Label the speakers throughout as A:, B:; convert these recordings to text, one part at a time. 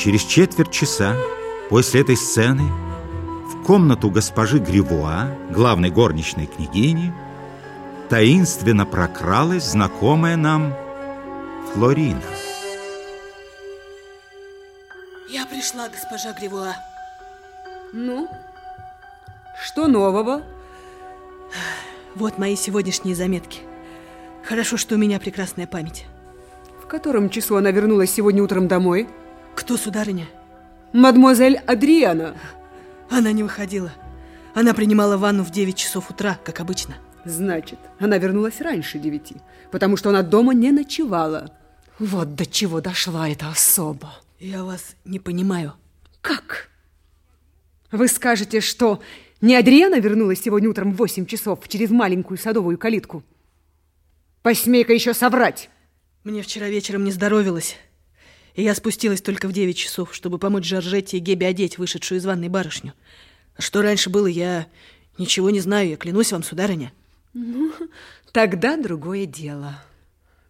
A: Через четверть часа после этой сцены в комнату госпожи Гривуа, главной горничной княгини, таинственно прокралась знакомая нам Флорина.
B: Я пришла, госпожа Гривуа.
C: Ну, что нового?
B: Вот мои сегодняшние заметки. Хорошо, что у меня прекрасная память.
C: В котором часу она вернулась сегодня утром домой?
B: Кто, сударыня?
C: Мадемуазель Адриана.
B: Она не выходила. Она принимала ванну в 9 часов утра, как обычно.
C: Значит, она вернулась раньше девяти, потому что она дома не ночевала.
D: Вот до чего дошла эта особа.
B: Я вас не понимаю.
C: Как? Вы скажете, что не Адриана вернулась сегодня утром в 8 часов через маленькую садовую калитку? Посмей-ка еще соврать.
B: Мне вчера вечером не здоровилось. И я спустилась только в 9 часов, чтобы помочь Жоржетте и Гебе одеть вышедшую из ванной барышню. А что раньше было, я ничего не знаю, я клянусь вам, сударыня.
C: Ну, тогда другое дело.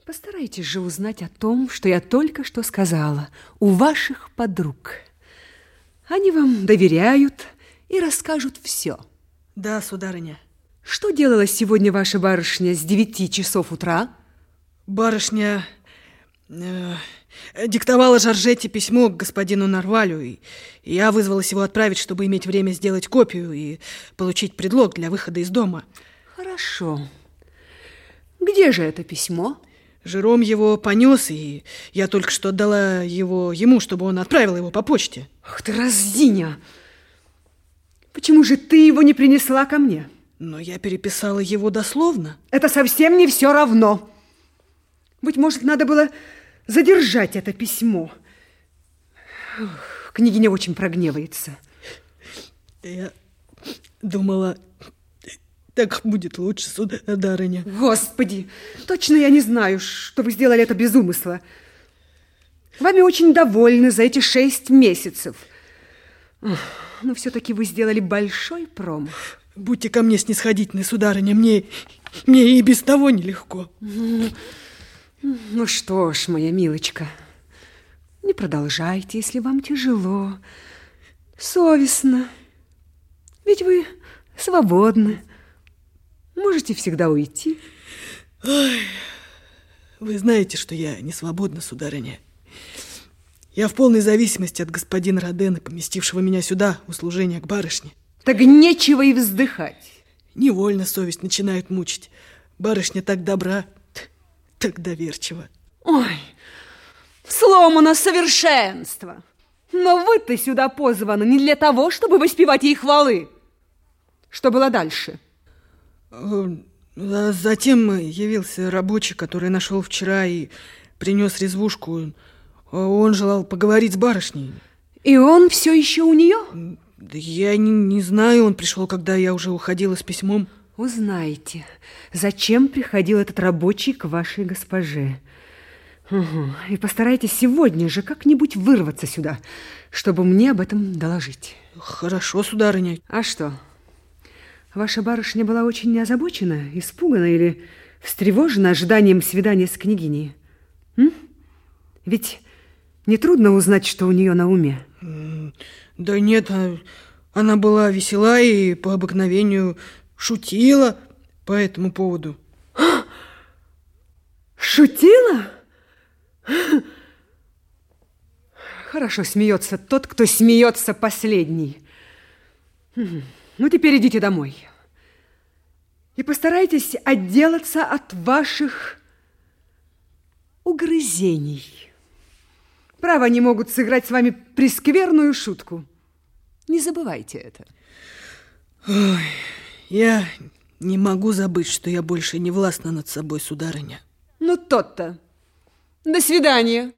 C: Постарайтесь же узнать о том, что я только что сказала, у ваших подруг. Они вам доверяют и расскажут все.
B: Да, сударыня.
C: Что делала сегодня ваша барышня с девяти часов утра?
B: Барышня э, диктовала Жоржетте письмо к господину Нарвалю, и я вызвалась его отправить, чтобы иметь время сделать копию и получить предлог для выхода из дома.
C: Хорошо. Где же это письмо?
B: Жером его понес, и я только что отдала его ему, чтобы он отправил его по почте.
C: Ах ты, раздиня! Почему же ты его не принесла ко мне?
B: Но я переписала его дословно.
C: Это совсем не все равно. Быть может, надо было задержать это письмо. Ох, княгиня очень прогневается.
B: Я думала, так будет лучше, сударыня.
C: Господи, точно я не знаю, что вы сделали это без умысла. Вами очень довольны за эти шесть месяцев. Но все-таки вы сделали большой промах.
B: Будьте ко мне снисходительны, сударыня, мне, мне и без того нелегко.
C: Ну, ну что ж, моя милочка, не продолжайте, если вам тяжело. Совестно. Ведь вы свободны. Можете всегда уйти.
B: Ой, вы знаете, что я не свободна, сударыня. Я в полной зависимости от господина Родена, поместившего меня сюда, услужения к барышне.
C: Так нечего и вздыхать.
B: Невольно совесть начинает мучить. Барышня так добра, так доверчива.
C: Ой, сломано совершенство. Но вы-то сюда позваны не для того, чтобы воспевать ей хвалы. Что было дальше?
B: — Э, затем явился рабочий, который нашел вчера и принес резвушку. Он желал поговорить с барышней.
C: И он все еще у нее?
B: Да я не, не знаю, он пришел, когда я уже уходила с письмом.
C: Узнайте, зачем приходил этот рабочий к вашей госпоже. Угу. И постарайтесь сегодня же как-нибудь вырваться сюда, чтобы мне об этом доложить.
B: Хорошо, сударыня.
C: А что, Ваша барышня была очень озабочена, испугана или встревожена ожиданием свидания с княгиней. М? Ведь нетрудно узнать, что у нее на уме.
B: Да нет, а она была весела и по обыкновению шутила по этому поводу.
C: Шутила? Хорошо смеется тот, кто смеется последний. Ну, теперь идите домой. И постарайтесь отделаться от ваших угрызений. Право, они могут сыграть с вами прескверную шутку. Не забывайте это.
B: Ой, я не могу забыть, что я больше не властна над собой, сударыня.
C: Ну, тот-то. До свидания.